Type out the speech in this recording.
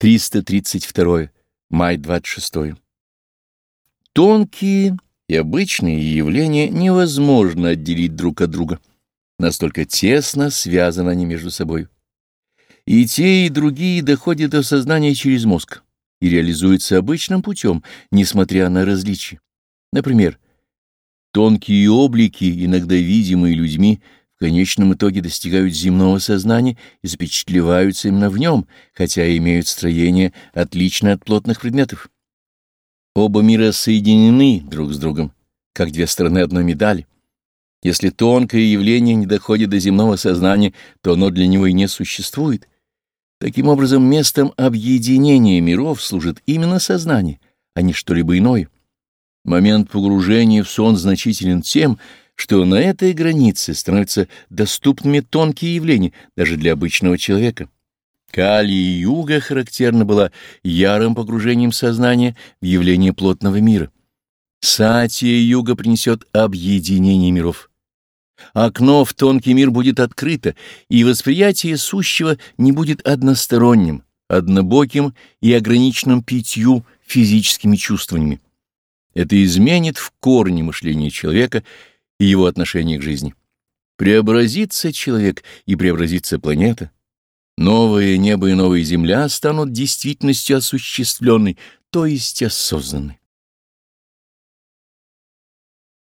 332. Май 26. Тонкие и обычные явления невозможно отделить друг от друга. Настолько тесно связаны они между собой. И те, и другие доходят до сознания через мозг и реализуются обычным путем, несмотря на различия. Например, тонкие облики, иногда видимые людьми, в конечном итоге достигают земного сознания и запечатлеваются именно в нем, хотя имеют строение отличное от плотных предметов. Оба мира соединены друг с другом, как две стороны одной медали. Если тонкое явление не доходит до земного сознания, то оно для него и не существует. Таким образом, местом объединения миров служит именно сознание, а не что-либо иное. Момент погружения в сон значителен тем, что на этой границе становятся доступными тонкие явления даже для обычного человека. Кали-юга характерна была ярым погружением сознания в явление плотного мира. Сатия-юга принесет объединение миров. Окно в тонкий мир будет открыто, и восприятие сущего не будет односторонним, однобоким и ограниченным пятью физическими чувствами. Это изменит в корне мышление человека и его отношение к жизни. Преобразится человек и преобразится планета — Новое небо и новая земля станут действительностью осуществленной, то есть осознанной.